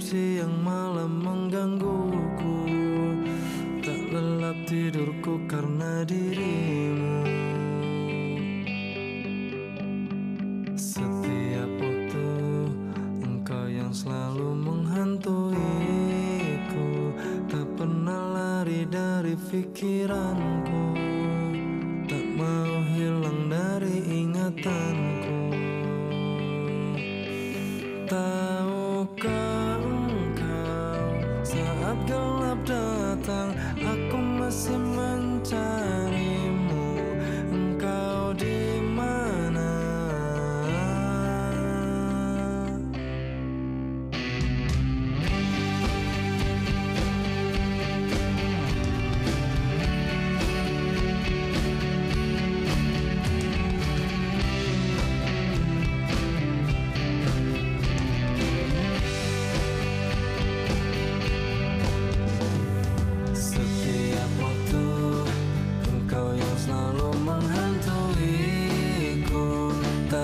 siang malam menggangguku. Tak lelap tidurku karena dirimu. Setiap waktu engkau yang selalu menghantuiku. Tak pernah lari dari pikiranku. Tak mau hilang dari ingatanku gelap datang. Aku masih mencarimu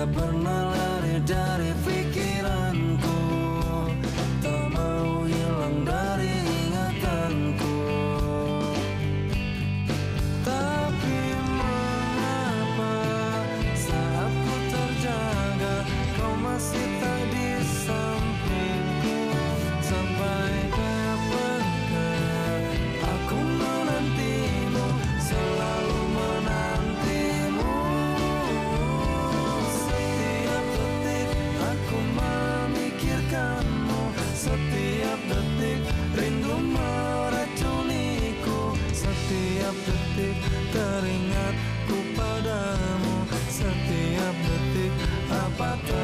pernah lari dari apa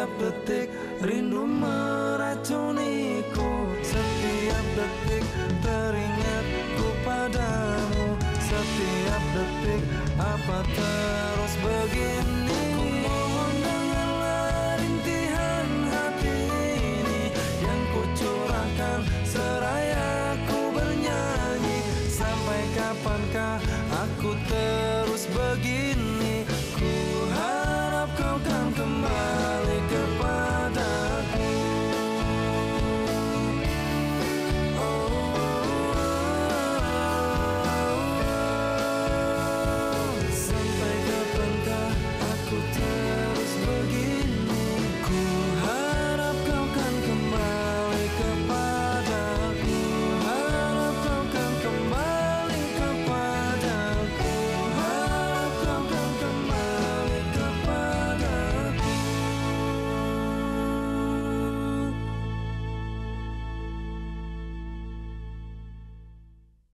Setiap detik rindu meracuniku Setiap detik teringatku padamu. Setiap detik apa terus begini? Ku mohon dengarlah rintihan hati ini Yang kucurahkan seraya ku bernyanyi. Sampai kapankah aku ter